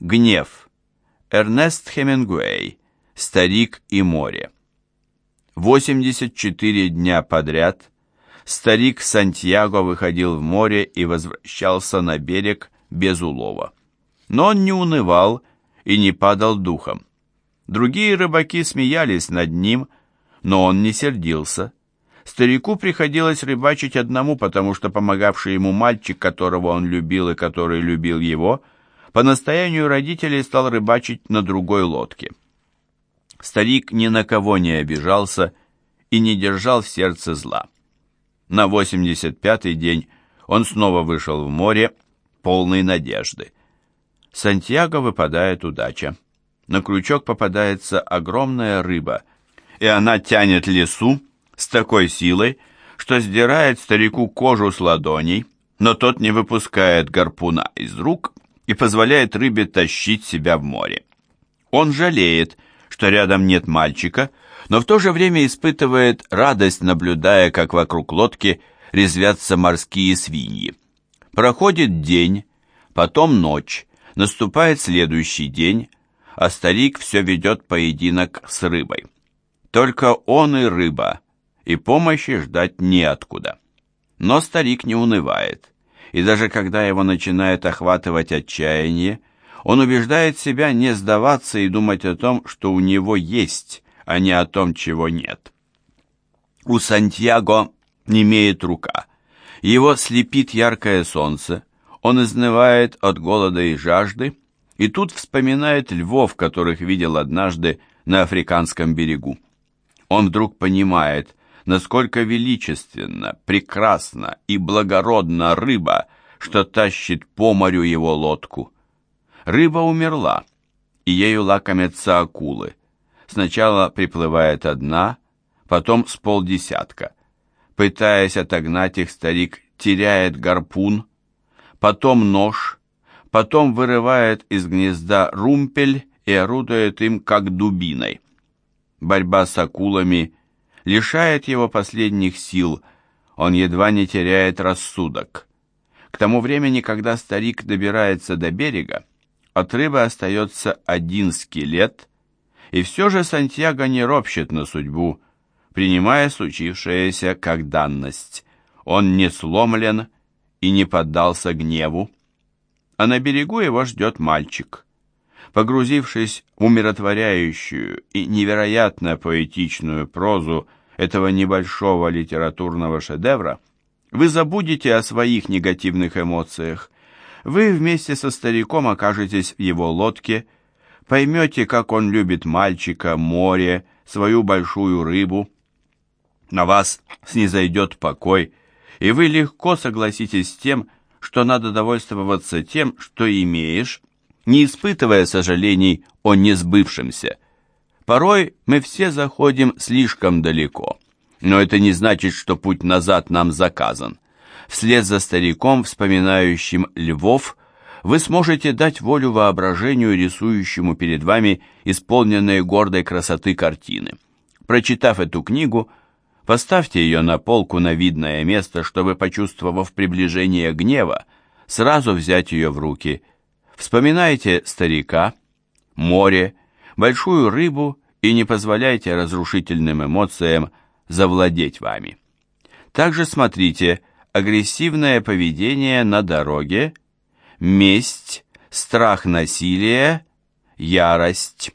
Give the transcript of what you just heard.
Гнев. Эрнест Хемингуэй. Старик и море. 84 дня подряд старик Сантьяго выходил в море и возвращался на берег без улова. Но он не унывал и не падал духом. Другие рыбаки смеялись над ним, но он не сердился. Старику приходилось рыбачить одному, потому что помогавший ему мальчик, которого он любил и который любил его, по настоянию родителей стал рыбачить на другой лодке. Старик ни на кого не обижался и не держал в сердце зла. На 85-й день он снова вышел в море, полный надежды. Сантьяго выпадает удача. На крючок попадается огромная рыба, и она тянет лесу с такой силой, что сдирает старику кожу с ладоней, но тот не выпускает гарпуна из рук и позволяет рыбе тащить себя в море. Он жалеет, что рядом нет мальчика, но в то же время испытывает радость, наблюдая, как вокруг лодки резвятся морские свиньи. Проходит день, потом ночь, наступает следующий день, а старик все ведет поединок с рыбой. Только он и рыба, и помощи ждать неоткуда. Но старик не унывает, и даже когда его начинает охватывать отчаяние, он убеждает себя не сдаваться и думать о том, что у него есть, а не о том, чего нет. У Сантьяго не имеет рука. Его слепит яркое солнце, он изнывает от голода и жажды, и тут вспоминает львов, которых видел однажды на африканском берегу. Он вдруг понимает, насколько величественно, прекрасна и благородна рыба, что тащит по морю его лодку. Рыба умерла, и ею лакомятся акулы. Сначала приплывает одна, потом с полдесятка. Пытаясь отогнать их, старик теряет гарпун, потом нож, потом вырывает из гнезда румпель и орудует им как дубиной. Борьба с акулами лишает его последних сил, он едва не теряет рассудок. К тому времени, когда старик добирается до берега, от рыбы остается один скелет, и все же Сантьяго не ропщет на судьбу, принимая случившееся как данность. Он не сломлен и не поддался гневу. А на берегу его ждет мальчик. Погрузившись в умиротворяющую и невероятно поэтичную прозу этого небольшого литературного шедевра, вы забудете о своих негативных эмоциях. Вы вместе со стариком окажетесь в его лодке, поймете, как он любит мальчика, море, свою большую рыбу. На вас снизойдет покой, и вы легко согласитесь с тем, что надо довольствоваться тем, что имеешь, не испытывая сожалений о несбывшемся. Порой мы все заходим слишком далеко, но это не значит, что путь назад нам заказан. Вслед за стариком, вспоминающим львов, вы сможете дать волю воображению, рисующему перед вами исполненные гордой красоты картины. Прочитав эту книгу, Поставьте ее на полку на видное место, чтобы, почувствовав приближение гнева, сразу взять ее в руки. Вспоминайте старика, море, большую рыбу и не позволяйте разрушительным эмоциям завладеть вами. Также смотрите агрессивное поведение на дороге, месть, страх насилия, ярость.